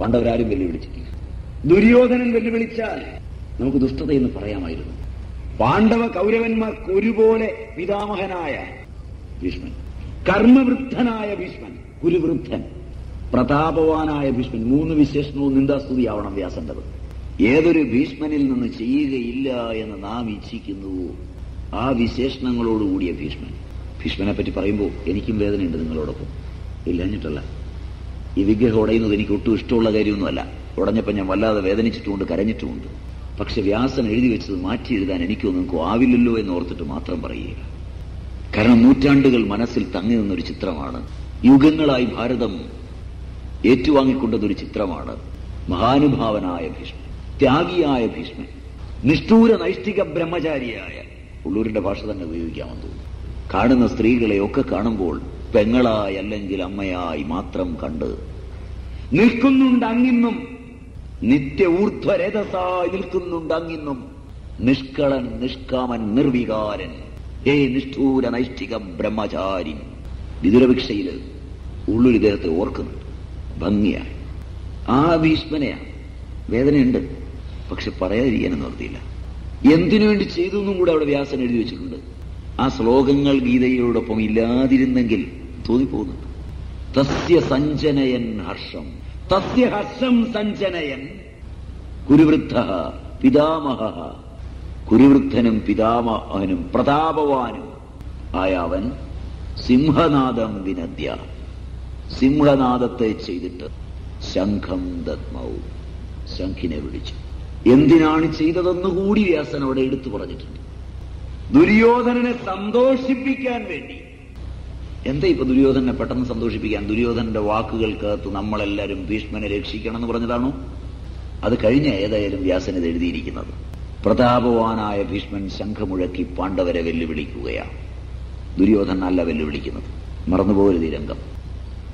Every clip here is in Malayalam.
പാണ്ഡവരാരും വെല്ലുവിളിച്ചിട്ടില്ല. ദുര്യോധനൻ വെല്ലുവിളിച്ചാൽ നമുക്ക് ദുഷ്ടതയെന്ന് പറയാമായിരുന്നു. പാണ്ഡവ കൗരവന്മാർക്ക് ഒരുപോലെ പിതാമഹനായ ഭീഷ്മൻ കർമ്മവൃദ്ധനായ ഭീഷ്മൻ കുരുവൃദ്ധൻ പ്രതാപവാനായ ഭീഷ്മൻ മൂന്ന് വിശേഷണവും നിന്ദാസ്തുതിയാവണം വ്യാസന്റത്. ഏതൊരു ഭീഷ്മനിൽ നിന്ന് ചെയ്യുകയില്ല എന്ന് നാം ഇച്ഛിക്കുന്നുവോ ആ വിശേഷണങ്ങളോടുകൂടിയ ഭീഷ്മൻ. ഭീഷ്മനെ പറ്റി പറയുമ്പോൾ എനിക്കും വേദനയുണ്ട് നിങ്ങളോടൊപ്പം. ഇല്ലഞ്ഞിട്ടല്ല ഈ വിഗ്രഹം ഉടയുന്നത് എനിക്ക് ഒട്ടും ഇഷ്ടമുള്ള കാര്യമൊന്നുമല്ല. ഉടഞ്ഞപ്പോൾ ഞാൻ വല്ലാതെ വേദനിച്ചിട്ടുമുണ്ട് കരഞ്ഞിട്ടുമുണ്ട്. പക്ഷെ വ്യാസൻ എഴുതി വെച്ചത് മാറ്റി എഴുതാൻ എനിക്കോ നിങ്ങൾക്കോ ആവില്ലല്ലോ എന്ന് ഓർത്തിട്ട് മാത്രം പറയുക. കാരണം നൂറ്റാണ്ടുകൾ മനസ്സിൽ തങ്ങി നിന്നൊരു ചിത്രമാണ്. യുഗങ്ങളായി ഭാരതം ഏറ്റുവാങ്ങിക്കൊണ്ടതൊരു ചിത്രമാണ്. മഹാനുഭാവനായ ഭീഷ്മൻ ത്യാഗിയായ ഭീഷ്മൻ നിഷ്ഠൂര നൈഷ്ഠിക ബ്രഹ്മചാരിയായ. ഉള്ളൂരിന്റെ ഭാഷ തന്നെ ഉപയോഗിക്കാമെന്ന് തോന്നുന്നു. കാണുന്ന സ്ത്രീകളെ ഒക്കെ കാണുമ്പോൾ പെങ്ങളായി അല്ലെങ്കിൽ അമ്മയായി മാത്രം കണ്ട് നിൽക്കുന്നുണ്ട് അങ്ങിന്നും. നിത്യ ഊർധ്വരഥസായി നിൽക്കുന്നുണ്ട് അങ്ങിന്നും. നിഷ്കളൻ നിഷ്കാമൻ നിർവികാരൻ. ഏ നിഷ്ഠൂര നൈഷ്ഠിക ബ്രഹ്മചാരി വിദുരഭിക്ഷയിൽ ഉള്ളൊരു ഇദ്ദേഹത്തെ ഓർക്കുന്നുണ്ട്. ഭംഗിയായി ആ ഭീഷ്മനെയാണ് വേദനയുണ്ട്. പക്ഷെ പറയാതിരിക്കാനും നിർത്തിയില്ല. എന്തിനു വേണ്ടി ചെയ്തു എന്നും കൂടെ അവിടെ വ്യാസൻ എഴുതി വെച്ചിട്ടുണ്ട്. ആ ശ്ലോകങ്ങൾ ഗീതയോടൊപ്പം ഇല്ലാതിരുന്നെങ്കിൽ തോന്നിപ്പോകുന്നുണ്ട്. തസ്യ സഞ്ജനയൻ ഹർഷം. തസ്യ ഹർഷം സഞ്ജനയൻ. കുരുവൃദ്ധ പിതാമഹ. കുരുവൃദ്ധനും പിതാമഹനും പ്രതാപവാനും. ആയ അവൻ സിംഹനാദം വിനദ്യ. സിംഹനാദത്തെ ചെയ്തിട്ട് ശംഖം ദത്മവും ശംഖിനെ വിളിച്ചു. എന്തിനാണ് ചെയ്തതെന്ന് കൂടി വ്യാസൻ അവിടെ എടുത്തു പറഞ്ഞിട്ടുണ്ട്. ദുര്യോധനനെ സന്തോഷിപ്പിക്കാൻ വേണ്ടി എന്താ ഇപ്പൊ ദുര്യോധനെ പെട്ടെന്ന് സന്തോഷിപ്പിക്കാൻ? ദുര്യോധനന്റെ വാക്കുകൾക്കകത്ത് നമ്മളെല്ലാവരും ഭീഷ്മനെ രക്ഷിക്കണം എന്ന് പറഞ്ഞതാണോ? അത് കഴിഞ്ഞ ഏതായാലും വ്യാസൻ ഇത് എഴുതിയിരിക്കുന്നത്. പ്രതാപവാനായ ഭീഷ്മൻ ശംഖമുഴക്കി പാണ്ഡവരെ വെല്ലുവിളിക്കുകയാണ്. ദുര്യോധന അല്ല വെല്ലുവിളിക്കുന്നത്. മറന്നുപോകരുത് ഈ രംഗം.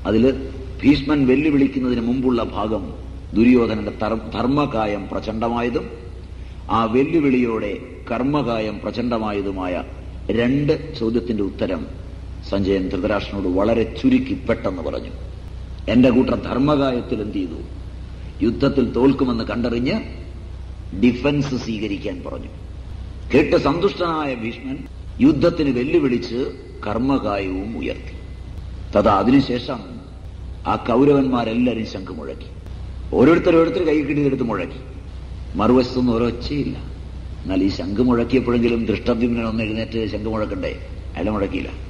അതിൽ ഭീഷ്മൻ വെല്ലുവിളിക്കുന്നതിന് മുമ്പുള്ള ഭാഗം ദുര്യോധനന്റെ ധർമ്മകായം പ്രചണ്ഡമായതും ആ വെല്ലുവിളിയോടെ കർമ്മകായം പ്രചണ്ഡമായതുമായ രണ്ട് ചോദ്യത്തിന്റെ ഉത്തരം സഞ്ജയൻ ധൃതരാഷ്ട്രനോട് വളരെ ചുരുക്കി പെട്ടെന്ന് പറഞ്ഞു. എന്റെ കൂട്ടർ ധർമ്മകായത്തിൽ എന്ത് ചെയ്തു? യുദ്ധത്തിൽ തോൽക്കുമെന്ന് കണ്ടറിഞ്ഞ് ഡിഫൻസ് സ്വീകരിക്കാൻ പറഞ്ഞു. കേട്ട് സന്തുഷ്ടനായ ഭീഷ്മൻ യുദ്ധത്തിന് വെല്ലുവിളിച്ച് കർമ്മകായവും ഉയർത്തി. തഥാ അതിനുശേഷം ആ കൗരവന്മാരെല്ലാരും ശംഖ് മുഴക്കി. ഓരോരുത്തർ ഓരോരുത്തർ കൈ കിട്ടിയെടുത്ത് മുഴക്കി. മറുവശത്തൊന്നും ഒരൊച്ചയില്ല. എന്നാൽ ഈ ശംഖ് മുഴക്കിയപ്പോഴെങ്കിലും ദൃഷ്ടദ്യുമ്നൊന്ന് എഴുന്നേറ്റ് ശംഖ് മുഴക്കണ്ടേ? അയാൾ മുഴക്കിയില്ല.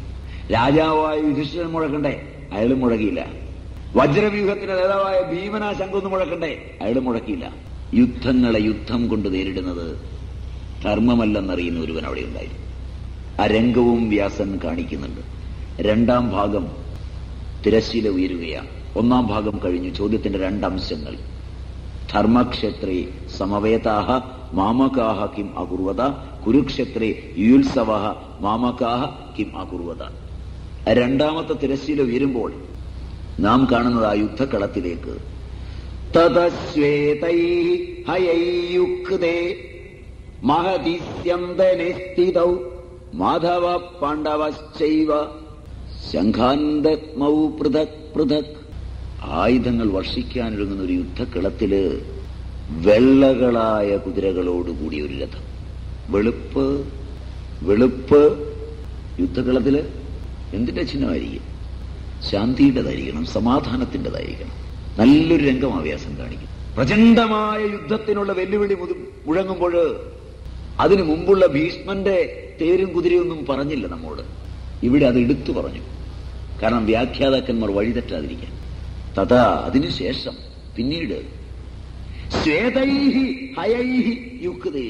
രാജാവായ യുധിഷ്ഠിരൻ മുഴക്കണ്ടേ? അയാൾ മുഴക്കിയില്ല. വജ്രവ്യൂഹത്തിന്റെ നേതാവായ ഭീമന ശംഖൊന്ന് മുഴക്കണ്ടേ? അയാൾ മുഴക്കിയില്ല. യുദ്ധങ്ങളെ യുദ്ധം കൊണ്ട് നേരിടുന്നത് ധർമ്മമല്ലെന്നറിയുന്ന ഒരുവൻ അവിടെ ഉണ്ടായിരുന്നു. ആ രംഗവും വ്യാസൻ കാണിക്കുന്നുണ്ട്. രണ്ടാം ഭാഗം തിരശ്ശീല ഉയരുകയാണ്. ഒന്നാം ഭാഗം കഴിഞ്ഞു ചോദ്യത്തിന്റെ രണ്ടംശങ്ങൾ. ധർമ്മക്ഷേത്രേ സമവേതാഹ മാമകാഹ കിം അകുർവത കുരുക്ഷേത്രേ യുത്സവ മാമകാഹ കിം അകുർവത. രണ്ടാമത്തെ തിരശ്ശീല ഉയരുമ്പോൾ നാം കാണുന്നത് ആ യുദ്ധക്കളത്തിലേക്ക്. തതശ്വേതൈ ഹയൈയുക്തേ മഹതിസ്യന്തനെ സ്ഥിതൗ മാധവ പാണ്ഡവശ്ചൈവ പൃഥക് പൃഥക്. ആയുധങ്ങൾ വർഷിക്കാനൊരുങ്ങുന്ന ഒരു യുദ്ധക്കളത്തിൽ വെള്ളകളായ കുതിരകളോടുകൂടിയ ഒരു രഥം. വെളുപ്പ് വെളുപ്പ് യുദ്ധക്കളത്തിൽ എന്തിന്റെ ചിഹ്നമായിരിക്കും ശാന്തിയുടേതായിരിക്കണം സമാധാനത്തിന്റെതായിരിക്കണം. നല്ലൊരു രംഗം ആവ്യാസം കാണിക്കും. പ്രചണ്ഡമായ യുദ്ധത്തിനുള്ള വെല്ലുവിളി മുഴങ്ങുമ്പോൾ അതിനു മുമ്പുള്ള ഭീഷ്മന്റെ തേരും കുതിരയൊന്നും പറഞ്ഞില്ല നമ്മോട്. ഇവിടെ അത് എടുത്തു പറഞ്ഞു. കാരണം വ്യാഖ്യാതാക്കന്മാർ വഴിതെറ്റാതിരിക്കാൻ. തഥാ അതിനുശേഷം പിന്നീട് ശ്വേതൈഹി ഹയൈഹി യുക്തേ.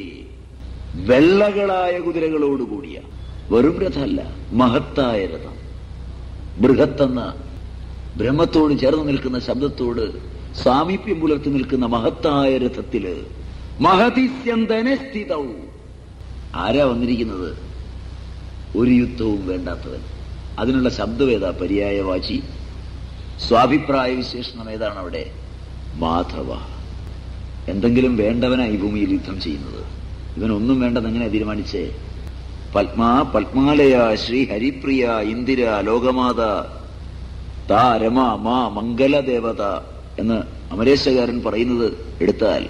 വെള്ളകളായ കുതിരകളോടുകൂടിയ വെറും രഥമല്ല മഹത്തായ രഥം. ബൃഹത്തെന്ന ബ്രഹ്മത്തോട് ചേർന്ന് നിൽക്കുന്ന ശബ്ദത്തോട് സാമീപ്യം പുലർത്തി നിൽക്കുന്ന മഹത്തായ രഥത്തിൽ മഹതിസ്യന്തനെ സ്ഥിതവും ആരാ വന്നിരിക്കുന്നത്? ഒരു യുദ്ധവും വേണ്ടാത്തവൻ. അതിനുള്ള ശബ്ദം ഏതാ പര്യായവാചി? സ്വാഭിപ്രായ വിശേഷണം ഏതാണ് അവിടെ മാധവ. എന്തെങ്കിലും വേണ്ടവനായി ഭൂമിയിൽ യുദ്ധം ചെയ്യുന്നത്. ഇവനൊന്നും വേണ്ടെന്ന് എങ്ങനെ തീരുമാനിച്ചേ? പത്മാ പത്മാലയ ശ്രീ ഹരിപ്രിയ ഇന്ദിര ലോകമാത താ രമ മാ മംഗലദേവത എന്ന് അമരേശകാരൻ പറയുന്നത് എടുത്താൽ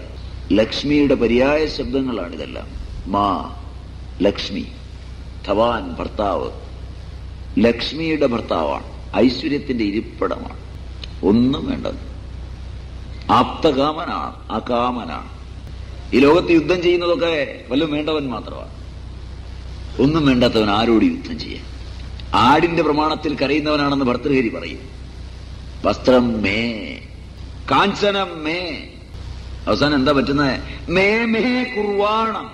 ലക്ഷ്മിയുടെ പര്യായ ശബ്ദങ്ങളാണ് ശബ്ദങ്ങളാണിതെല്ലാം മാ ലക്ഷ്മി ധവാൻ ഭർത്താവ്. ലക്ഷ്മിയുടെ ഭർത്താവാണ് ഐശ്വര്യത്തിന്റെ ഇരിപ്പിടമാണ്. ഒന്നും വേണ്ടത്. ആപ്തകാമനാണ് അകാമനാണ് ഈ ലോകത്ത് യുദ്ധം ചെയ്യുന്നതൊക്കെ വല്ലതും വേണ്ടവൻ മാത്രമാണ്. ഒന്നും വേണ്ടാത്തവൻ ആരോട് യുദ്ധം ചെയ്യാൻ? ആടിന്റെ പ്രമാണത്തിൽ കരയുന്നവനാണെന്ന് ഭർത്തൃഹരി പറയും. വസ്ത്രം മേ കാഞ്ചനം മേ. അവസാനം എന്താ പറ്റുന്നത് മേ മേ കുർവാണം.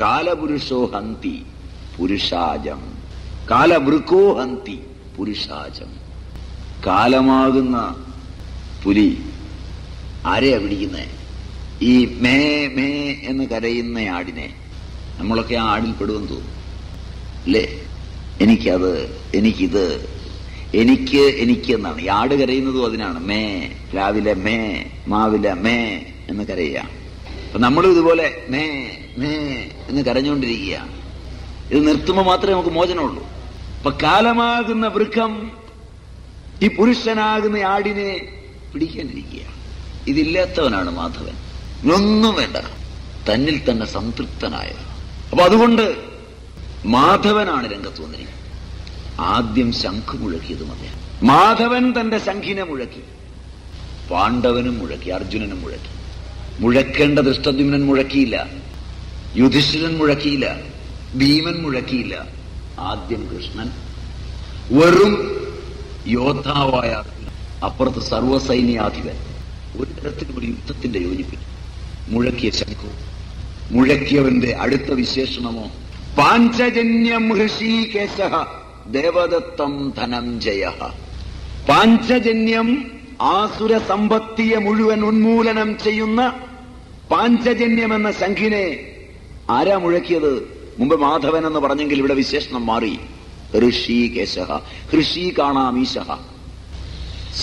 കാലപുരുഷോ ഹന്തി പുരുഷാജം. കാലവൃക്കോ ഹന്തി പുരുഷാജം. കാലമാകുന്ന പുലി ആരെയാ പിടിക്കുന്നേ? ഈ മേ മേ എന്ന് കരയുന്ന ആടിനെ നമ്മളൊക്കെ ആ ആടിൽ പെടുമെന്ന് തോന്നുന്നു. അല്ലേ എനിക്കത് എനിക്കിത് എനിക്ക് എനിക്ക് എന്നാണ് ഈ ആട് കരയുന്നതും അതിനാണ്. മേ രാവിലെ മേ മാവിലെ മേ എന്ന് കരയുക. അപ്പൊ നമ്മളും ഇതുപോലെ മേ മേ എന്ന് കരഞ്ഞുകൊണ്ടിരിക്കുക. ഇത് നിർത്തുമ്പോൾ മാത്രമേ നമുക്ക് മോചനമുള്ളൂ. അപ്പൊ കാലമാകുന്ന വൃക്കം ഈ പുരുഷനാകുന്ന ആടിനെ പിടിക്കാനിരിക്കുക ഇതില്ലാത്തവനാണ് മാധവൻ. ഒന്നും വേണ്ട. തന്നിൽ തന്നെ സംതൃപ്തനായ. അപ്പൊ അതുകൊണ്ട് മാധവനാണ് രംഗത്ത് വന്നിരിക്കുന്നത് ആദ്യം ശംഖ് മുഴക്കിയത് അദ്ദേഹം മാധവൻ തന്റെ ശംഖിനെ മുഴക്കി. പാണ്ഡവനും മുഴക്കി അർജുനനും മുഴക്കി. മുഴക്കേണ്ട ദൃഷ്ടദ്യുമ്നൻ മുഴക്കിയില്ല. യുധിഷ്ഠിരൻ മുഴക്കിയില്ല. ഭീമൻ മുഴക്കിയില്ല. ആദ്യം കൃഷ്ണൻ. വെറും യോദ്ധാവായ. അപ്പുറത്ത് സർവസൈന്യാധിപൻ ഒരു തരത്തിലും ഒരു യുദ്ധത്തിന്റെ യോജിപ്പില്ല. മുഴക്കിയ ശംഖു. മുഴക്കിയവന്റെ അടുത്ത വിശേഷണമോ? പാഞ്ചജന്യം ഹൃഷീകേശ ദേവദത്തം ധനഞ്ജയ പാഞ്ചജന്യം ആസുര സമ്പത്തിയെ മുഴുവൻ ഉന്മൂലനം ചെയ്യുന്ന പാഞ്ചജന്യം എന്ന ശംഖിനെ ആരാ മുഴക്കിയത്? മുമ്പ് മാധവൻ എന്ന് പറഞ്ഞെങ്കിൽ ഇവിടെ വിശേഷണം മാറി. ഋഷീകേശ. ഋഷി കാണാമീശ.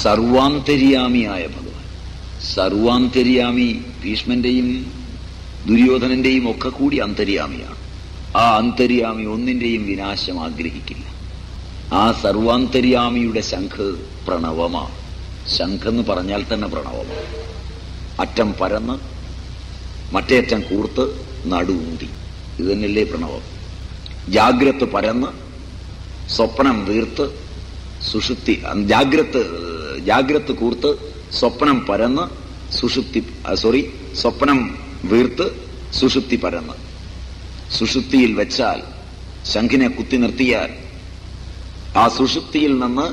സർവാന്തര്യാമിയായ ഭഗവാൻ. സർവാന്തര്യാമി ഭീഷ്മന്റെയും ദുര്യോധനന്റെയും ഒക്കെ കൂടി അന്തര്യാമിയാണ്. ആ അന്തര്യാമി ഒന്നിന്റെയും വിനാശം ആഗ്രഹിക്കില്ല. ആ സർവാന്തര്യാമിയുടെ ശംഖ് പ്രണവമാണ്. ശംഖെന്ന് പറഞ്ഞാൽ തന്നെ പ്രണവമാണ്. അറ്റം പരന്ന് മറ്റേ അറ്റം കൂർത്ത് നടുവൂന്തി ഇത് പ്രണവം. ജാഗ്രത് പരന്ന് സ്വപ്നം വീർത്ത് സുഷുപ്തി ജാഗ്രത് ജാഗ്രത് കൂർത്ത് സ്വപ്നം പരന്ന് സുഷുപ്തി സോറി സ്വപ്നം വീർത്ത് സുഷുപ്തി പരന്ന്. സുഷുപ്തിയിൽ വെച്ചാൽ ശംഖിനെ കുത്തി നിർത്തിയാൽ ആ സുഷുപ്തിയിൽ നിന്ന്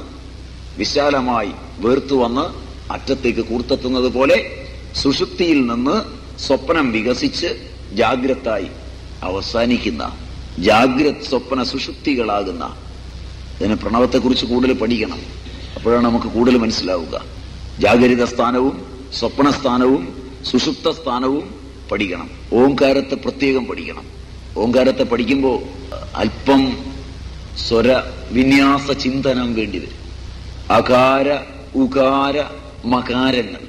വിശാലമായി വേർത്തു വന്ന് അറ്റത്തേക്ക് കൂർത്തെത്തുന്നത് പോലെ സുഷുപ്തിയിൽ നിന്ന് സ്വപ്നം വികസിച്ച് ജാഗ്രതായി അവസാനിക്കുന്ന ജാഗ്രത് സ്വപ്ന സുഷുപ്തികളാകുന്ന ഇതിന് പ്രണവത്തെക്കുറിച്ച് കൂടുതൽ പഠിക്കണം. അപ്പോഴാണ് നമുക്ക് കൂടുതൽ മനസ്സിലാവുക. ജാഗരിത സ്ഥാനവും സ്വപ്ന സ്ഥാനവും സുഷുപ്ത സ്ഥാനവും പഠിക്കണം. ഓംകാരത്തെ പ്രത്യേകം പഠിക്കണം. ഓംകാരത്തെ പഠിക്കുമ്പോൾ അല്പം സ്വര വിന്യാസ ചിന്തനം വേണ്ടി വരും. അകാര ഉകാര മകാരങ്ങൾ.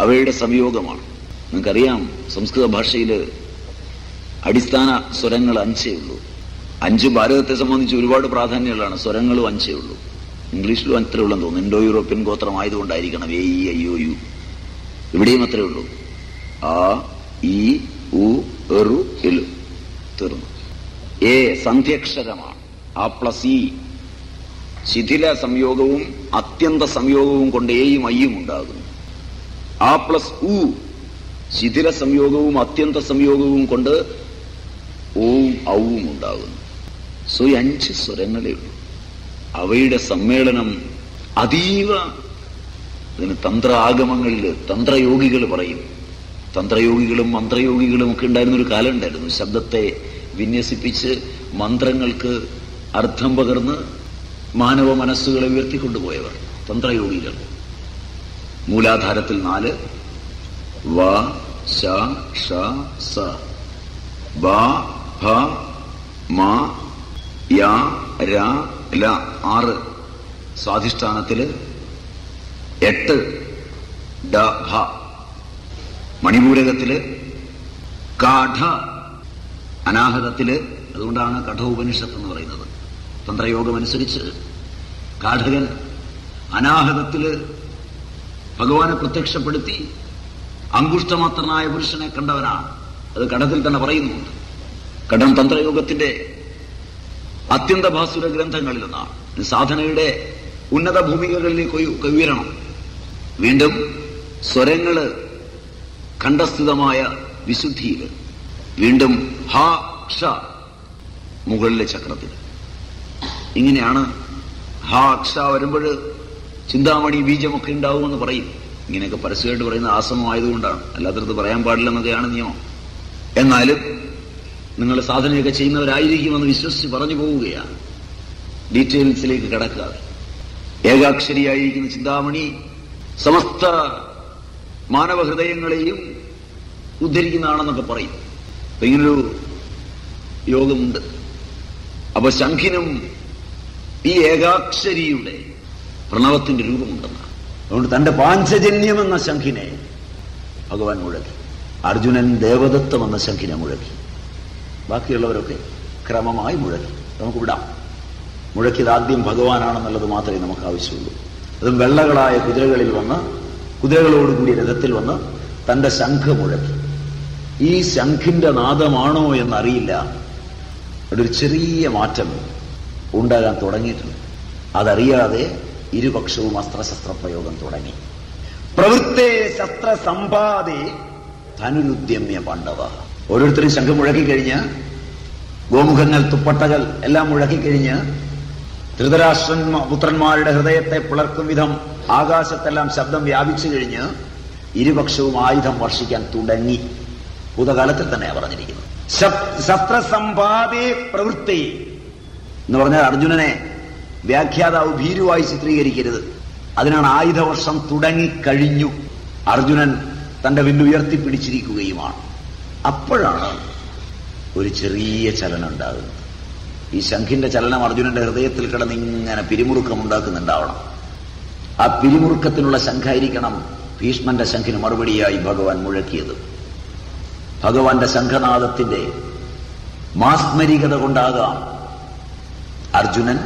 അവയുടെ സംയോഗമാണ്. നിങ്ങൾക്കറിയാം സംസ്കൃത ഭാഷയിൽ അടിസ്ഥാന സ്വരങ്ങൾ അഞ്ചേ ഉള്ളൂ. അഞ്ച് ഭാരതത്തെ സംബന്ധിച്ച് ഒരുപാട് പ്രാധാന്യമുള്ളതാണ്. സ്വരങ്ങളും അഞ്ചേ ഉള്ളൂ. ഇംഗ്ലീഷിലും അത്രേ ഉള്ളെന്ന് തോന്നുന്നു. ഇൻഡോ യൂറോപ്യൻ ഗോത്രം ആയതുകൊണ്ടായിരിക്കണം എ ഇ അയ്യോ യു. ഇവിടെയും അത്രേ ഉള്ളൂ. ആ ഇ ഉ എറു എലു. തീർന്നു. എ സന്ധ്യക്ഷരമാണ് ആ പ്ലസ് ഇ. ശിഥില സംയോഗവും അത്യന്ത സംയോഗവും കൊണ്ട് എയും ഐയും ഉണ്ടാകുന്നു. ആ പ്ലസ് ഉ. ശിഥില സംയോഗവും അത്യന്ത സംയോഗവും കൊണ്ട് ഓവും ഔവും ഉണ്ടാകുന്നു. സോ ഈ അഞ്ച് സ്വരങ്ങളേ ഉള്ളൂ. അവയുടെ സമ്മേളനം അതീവ ഇതിന് തന്ത്ര ആഗമങ്ങളിൽ തന്ത്രയോഗികൾ പറയും. തന്ത്രയോഗികളും മന്ത്രയോഗികളും ഒക്കെ ഉണ്ടായിരുന്ന ഒരു കാലം ഉണ്ടായിരുന്നു. ശബ്ദത്തെ വിന്യസിപ്പിച്ച് മന്ത്രങ്ങൾക്ക് അർത്ഥം പകർന്ന് മാനവ മനസ്സുകളെ ഉയർത്തിക്കൊണ്ടുപോയവർ തന്ത്രയോഗികൾ. മൂലാധാരത്തിൽ നാല് വ ശ ഷ സ. ബ ഭ മ യ ര ല ആറ്. സ്വാധിഷ്ഠാനത്തിൽ എട്ട് ഡ ഭ. മണിപൂരകത്തിൽ കാഠ അനാഹതത്തിൽ അതുകൊണ്ടാണ് കഠോപനിഷത്ത് എന്ന് പറയുന്നത്. തന്ത്രയോഗമനുസരിച്ച് കാഠകൻ അനാഹതത്തിൽ ഭഗവാനെ പ്രത്യക്ഷപ്പെടുത്തി അങ്കുഷ്ടമാത്രനായ പുരുഷനെ കണ്ടവനാണ് അത് കടത്തിൽ തന്നെ പറയുന്നുണ്ട് കടം തന്ത്രയോഗത്തിന്റെ അത്യന്തഭാസുര ഗ്രന്ഥങ്ങളിലൊന്നാണ് സാധനയുടെ ഉന്നത ഭൂമികകളിലേക്ക് ഉയ- ഉയരണം വീണ്ടും സ്വരങ്ങൾ കണ്ഠസ്ഥിതമായ വിശുദ്ധിയിൽ വീണ്ടും ഹ ഷ മുകളിലെ ചക്രത്തിൽ. ഇങ്ങനെയാണ് ഹ അക്ഷ വരുമ്പോൾ ചിന്താമണി ബീജമൊക്കെ ഉണ്ടാവുമെന്ന് പറയും. ഇങ്ങനെയൊക്കെ പരസ്യമായിട്ട് പറയുന്ന ആസമമായതുകൊണ്ടാണ് അല്ലാത്തടത്ത് പറയാൻ പാടില്ലെന്നൊക്കെയാണ് നിയമം. എന്നാലും നിങ്ങൾ സാധനയൊക്കെ ചെയ്യുന്നവരായിരിക്കുമെന്ന് വിശ്വസിച്ച് പറഞ്ഞു പോവുകയാണ്. ഡീറ്റെയിൽസിലേക്ക് കിടക്കാതെ ഏകാക്ഷരിയായിരിക്കുന്ന ചിന്താമണി സമസ്ത മാനവഹൃദയങ്ങളെയും ഉദ്ധരിക്കുന്നതാണെന്നൊക്കെ പറയും. ഇങ്ങനൊരു യോഗമുണ്ട്. അപ്പൊ ശംഖിനും ഈ ഏകാക്ഷരിയുടെ പ്രണവത്തിന്റെ രൂപമുണ്ടെന്ന് അതുകൊണ്ട് തന്റെ പാഞ്ചജന്യം എന്ന ശംഖിനെ ഭഗവാൻ മുഴക്കി. അർജുനൻ ദേവദത്തം എന്ന ശംഖിനെ മുഴക്കി. ബാക്കിയുള്ളവരൊക്കെ ക്രമമായി മുഴക്കി. നമുക്ക് വിടാം. മുഴക്കിയത് ആദ്യം ഭഗവാനാണെന്നുള്ളത് മാത്രമേ നമുക്ക് ആവശ്യമുള്ളൂ. അതും വെള്ളകളായ കുതിരകളിൽ വന്ന് കുതിരകളോടുകൂടി രഥത്തിൽ വന്ന് തന്റെ ശംഖ് മുഴക്കി. ഈ ശംഖിന്റെ നാദമാണോ എന്നറിയില്ല. ഒരു ചെറിയ മാറ്റം ഉണ്ടാകാൻ തുടങ്ങിയിട്ടുണ്ട്. അതറിയാതെ ഇരുപക്ഷവും അസ്ത്രശസ്ത്ര പ്രയോഗം തുടങ്ങി. പ്രവൃത്തെ ശസ്ത്ര സമ്പാദേ ധനുരുദ്യമ്യ പാണ്ഡവ. ഓരോരുത്തരും ശംഖം മുഴക്കിക്കഴിഞ്ഞ് ഗോമുഖങ്ങൾ തുപ്പട്ടകൾ എല്ലാം മുഴക്കിക്കഴിഞ്ഞ് ധൃതരാഷ്ട്രൻ പുത്രന്മാരുടെ ഹൃദയത്തെ പിളർക്കും വിധം ആകാശത്തെല്ലാം ശബ്ദം വ്യാപിച്ചു കഴിഞ്ഞ് ഇരുപക്ഷവും ആയുധം വർഷിക്കാൻ തുടങ്ങി. ഭൂതകാലത്തിൽ തന്നെയാണ് പറഞ്ഞിരിക്കുന്നത്. ശസ്- ശസ്ത്രസമ്പാദേ പ്രവൃത്തി എന്ന് പറഞ്ഞാൽ അർജുനനെ വ്യാഖ്യാതാവ് ഭീരുവായി ചിത്രീകരിക്കരുത്. അതിനാണ് ആയുധവർഷം തുടങ്ങിക്കഴിഞ്ഞു അർജുനൻ തന്റെ വില്ല് ഉയർത്തിപ്പിടിച്ചിരിക്കുകയുമാണ്. അപ്പോഴാണ് ഒരു ചെറിയ ചലനം ഉണ്ടാകുന്നത്. ഈ ശംഖിന്റെ ചലനം അർജുനന്റെ ഹൃദയത്തിൽ കിടന്ന് ഇങ്ങനെ പിരിമുറുക്കം ഉണ്ടാക്കുന്നുണ്ടാവണം ആ പിരിമുറുക്കത്തിനുള്ള ശംഖായിരിക്കണം ഭീഷ്മന്റെ ശംഖിന് മറുപടിയായി ഭഗവാൻ മുഴക്കിയത്. ഭഗവാന്റെ ശംഖനാഥത്തിന്റെ മാസ്മരികത കൊണ്ടാകാം അർജുനൻ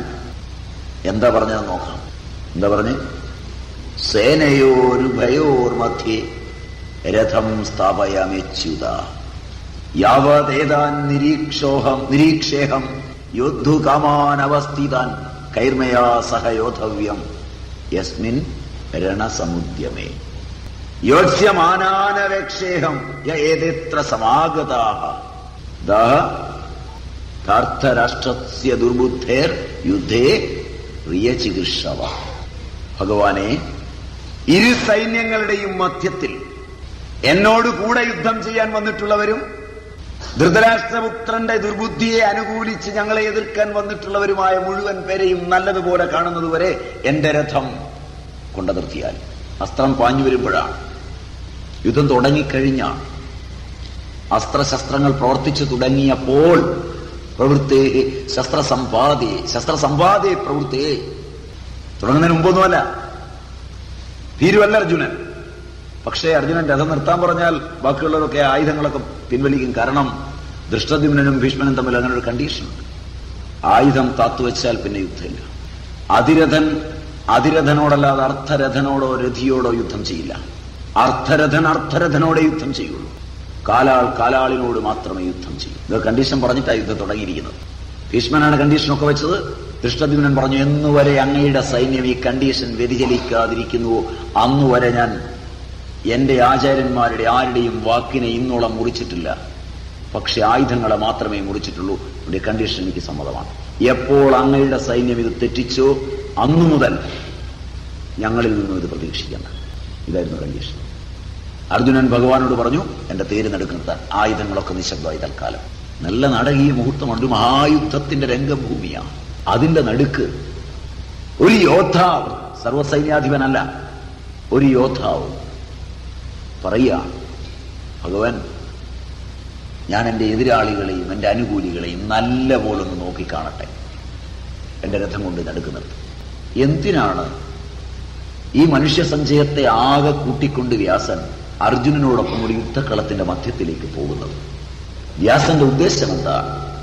എന്താ പറഞ്ഞത് നോക്കാം. എന്താ പറഞ്ഞ്? സേനയോരുഭയോർ മധ്യേ രഥം സ്ഥാപയാമ്യച്യുത യാവതേതാൻ നിരീക്ഷോഹം നിരീക്ഷേഹം യോദ്ധുകാമാനവസ്ഥിതാൻ കൈർമയാ സഹ യോധവ്യം. യസ്മിൻ രണസമുദ്യമേ. യോത്സ്യമാനാനവേക്ഷേഹം യ ഏതെത്ര സമാഗതാഹ. ധാർത്ഥരാഷ്ട്രസ്യ ദുർബുദ്ധേർ യുദ്ധേ റിയചികിത്സവ ഭഗവാനെ ഇരു സൈന്യങ്ങളുടെയും മധ്യത്തിൽ എന്നോട് കൂടെ യുദ്ധം ചെയ്യാൻ വന്നിട്ടുള്ളവരും ധൃതരാഷ്ട്രപുത്രന്റെ ദുർബുദ്ധിയെ അനുകൂലിച്ച് ഞങ്ങളെ എതിർക്കാൻ വന്നിട്ടുള്ളവരുമായ മുഴുവൻ പേരെയും നല്ലതുപോലെ കാണുന്നതുവരെ എന്റെ രഥം കൊണ്ടതിർത്തിയാൽ അസ്ത്രം പാഞ്ഞു വരുമ്പോഴാണ്. യുദ്ധം തുടങ്ങിക്കഴിഞ്ഞാണ് അസ്ത്രശസ്ത്രങ്ങൾ പ്രവർത്തിച്ചു തുടങ്ങിയപ്പോൾ പ്രവൃത്തി ശസ്ത്രസമ്പാദി ശസ്ത്രസമ്പാദി പ്രവൃത്തി. തുടങ്ങുന്നതിന് മുമ്പൊന്നുമല്ല. തീരുവല്ല അർജുനൻ. പക്ഷേ അർജുനൻ രഥം നിർത്താൻ പറഞ്ഞാൽ ബാക്കിയുള്ളവരൊക്കെ ആയുധങ്ങളൊക്കെ പിൻവലിക്കും. കാരണം ദൃഷ്ടദ്യുമനും ഭീഷ്മനും തമ്മിൽ അങ്ങനെ ഒരു കണ്ടീഷനുണ്ട് ആയുധം താത്തുവെച്ചാൽ പിന്നെ യുദ്ധമില്ല. അതിരഥൻ അതിരഥനോടല്ലാതെ അർത്ഥരഥനോടോ രഥിയോടോ യുദ്ധം ചെയ്യില്ല. അർത്ഥരഥൻ അർത്ഥരഥനോടെ യുദ്ധം ചെയ്യുള്ളൂ. കാലാൾ കാലാളിനോട് മാത്രമേ യുദ്ധം ചെയ്യൂ. ഇത് കണ്ടീഷൻ പറഞ്ഞിട്ടാണ് യുദ്ധം തുടങ്ങിയിരിക്കുന്നത്. ഭീഷ്മനാണ് കണ്ടീഷനൊക്കെ വെച്ചത്. കൃഷ്ണദ്യുനൻ പറഞ്ഞു എന്നുവരെ അങ്ങയുടെ സൈന്യം ഈ കണ്ടീഷൻ വ്യതിചലിക്കാതിരിക്കുന്നുവോ? അന്നുവരെ ഞാൻ എന്റെ ആചാര്യന്മാരുടെ ആരുടെയും വാക്കിനെ ഇന്നോളം മുറിച്ചിട്ടില്ല. പക്ഷെ ആയുധങ്ങളെ മാത്രമേ മുറിച്ചിട്ടുള്ളൂ. ഇവിടെ കണ്ടീഷൻ എനിക്ക് സമ്മതമാണ്. എപ്പോൾ അങ്ങയുടെ സൈന്യം ഇത് തെറ്റിച്ചോ? അന്നു മുതൽ ഞങ്ങളിൽ നിന്നും ഇത് പ്രതീക്ഷിക്കണം. ഇതായിരുന്നു കണ്ടീഷൻ അർജുനൻ ഭഗവാനോട് പറഞ്ഞു എന്റെ തേര് നടക്കുന്നത് ആയുധങ്ങളൊക്കെ നിശബ്ദമായി തൽക്കാലം. നല്ല നാടകീയ മുഹൂർത്തമുണ്ട് മഹായുദ്ധത്തിന്റെ രംഗഭൂമിയാണ് അതിന്റെ നടുക്ക് ഒരു യോദ്ധാവ് സർവസൈന്യാധിപനല്ല ഒരു യോദ്ധാവ്. പറയുക ഭഗവാൻ ഞാൻ എന്റെ എതിരാളികളെയും എന്റെ അനുകൂലികളെയും നല്ല പോലൊന്ന് നോക്കിക്കാണട്ടെ. എന്റെ രഥം കൊണ്ട് നടുക്ക് നിർത്തും. എന്തിനാണ് ഈ മനുഷ്യ സഞ്ചയത്തെ ആകെ കൂട്ടിക്കൊണ്ട് വ്യാസൻ അർജുനനോടൊപ്പം ഒരു യുദ്ധക്കളത്തിന്റെ മധ്യത്തിലേക്ക് പോകുന്നത്? വ്യാസന്റെ ഉദ്ദേശം എന്താണ്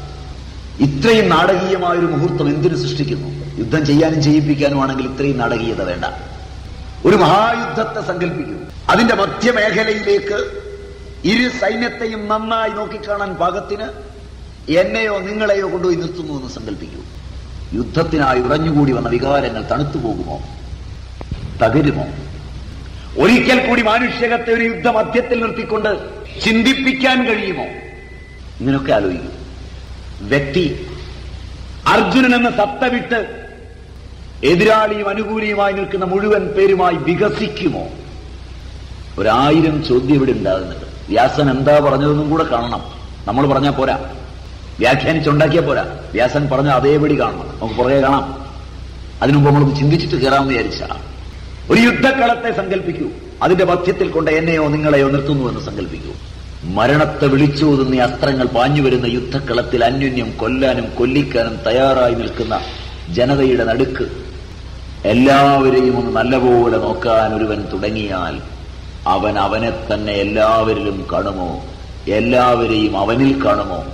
ഇത്രയും നാടകീയമായ ഒരു മുഹൂർത്തം എന്തിനു സൃഷ്ടിക്കുന്നു? യുദ്ധം ചെയ്യാനും ചെയ്യിപ്പിക്കാനുമാണെങ്കിൽ ഇത്രയും നാടകീയത വേണ്ട. ഒരു മഹായുദ്ധത്തെ സങ്കല്പിക്കും. അതിന്റെ മധ്യമേഖലയിലേക്ക് ഇരു സൈന്യത്തെയും നന്നായി നോക്കിക്കാണാൻ പാകത്തിന് എന്നെയോ നിങ്ങളെയോ കൊണ്ടുപോയി നിർത്തുന്നു എന്ന് സങ്കല്പിക്കൂ. യുദ്ധത്തിനായി ഉറഞ്ഞുകൂടി വന്ന വികാരങ്ങൾ തണുത്തു പോകുമോ? തകരുമോ? ഒരിക്കൽ കൂടി മാനുഷ്യകത്തെ ഒരു യുദ്ധ മധ്യത്തിൽ നിർത്തിക്കൊണ്ട് ചിന്തിപ്പിക്കാൻ കഴിയുമോ? ഇങ്ങനെയൊക്കെ ആലോചിക്കും. വ്യക്തി അർജുനൻ എന്ന സത്ത വിട്ട് എതിരാളിയും അനുകൂലിയുമായി നിൽക്കുന്ന മുഴുവൻ പേരുമായി വികസിക്കുമോ? ഒരായിരം ചോദ്യം ഇവിടെ ഉണ്ടാകുന്നുണ്ട്. വ്യാസൻ എന്താ പറഞ്ഞതെന്നും കൂടെ കാണണം. നമ്മൾ പറഞ്ഞാൽ പോരാ. വ്യാഖ്യാനിച്ചുണ്ടാക്കിയാൽ പോരാ. വ്യാസൻ പറഞ്ഞ അതേപടി കാണണം. നമുക്ക് പുറകെ കാണാം. അതിനുമുമ്പ് നമ്മളൊന്ന് ചിന്തിച്ചിട്ട് കയറാമെന്ന് വിചാരിച്ച. ഒരു യുദ്ധക്കളത്തെ സങ്കല്പിക്കൂ. അതിന്റെ മധ്യത്തിൽ കൊണ്ട് എന്നെയോ നിങ്ങളെയോ നിർത്തുന്നു എന്ന് സങ്കല്പിക്കൂ. മരണത്തെ വിളിച്ചോതുന്ന അസ്ത്രങ്ങൾ പാഞ്ഞു വരുന്ന യുദ്ധക്കളത്തിൽ അന്യോന്യം കൊല്ലാനും കൊല്ലിക്കാനും തയ്യാറായി നിൽക്കുന്ന ജനതയുടെ നടുക്ക് എല്ലാവരെയും ഒന്ന് നല്ലപോലെ നോക്കാൻ ഒരുവൻ തുടങ്ങിയാൽ അവൻ അവനെ തന്നെ എല്ലാവരിലും കാണുമോ? എല്ലാവരെയും അവനിൽ കാണുമോ?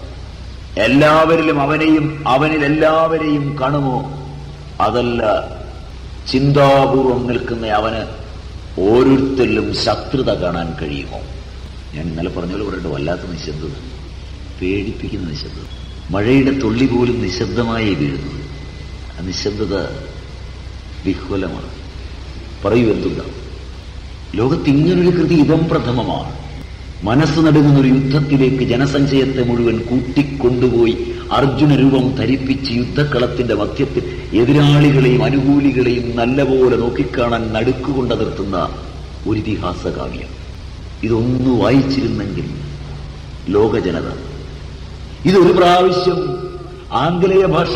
എല്ലാവരിലും അവനെയും അവനിൽ എല്ലാവരെയും കാണുമോ? അതല്ല ചിന്താപൂർവം നിൽക്കുന്ന അവന് ഓരോരുത്തരിലും ശത്രുത കാണാൻ കഴിയുമോ? ഞാൻ ഇന്നലെ പറഞ്ഞാൽ പറയട്ടെ വല്ലാത്ത നിശബ്ദത. പേടിപ്പിക്കുന്ന നിശബ്ദത. മഴയുടെ തുള്ളി പോലും നിശബ്ദമായി വീഴുന്നത് ആ നിശബ്ദത വിഹ്വലമാണ്. പറയൂ എന്തുണ്ടാവും? ലോകത്ത് ഇങ്ങനൊരു കൃതി ഇതം പ്രഥമമാണ്. മനസ്സ് നടുങ്ങുന്ന ഒരു യുദ്ധത്തിലേക്ക് ജനസഞ്ചയത്തെ മുഴുവൻ കൂട്ടിക്കൊണ്ടുപോയി അർജുന രൂപം ധരിപ്പിച്ച് യുദ്ധക്കളത്തിന്റെ മധ്യത്തിൽ എതിരാളികളെയും അനുകൂലികളെയും നല്ലപോലെ നോക്കിക്കാണാൻ നടുക്കുകൊണ്ട് നിർത്തുന്ന ഒരു ഇതിഹാസ കാവ്യം ഇതൊന്നു വായിച്ചിരുന്നെങ്കിൽ ലോകജനത. ഇതൊരു പ്രാവശ്യം ആംഗലേയ ഭാഷ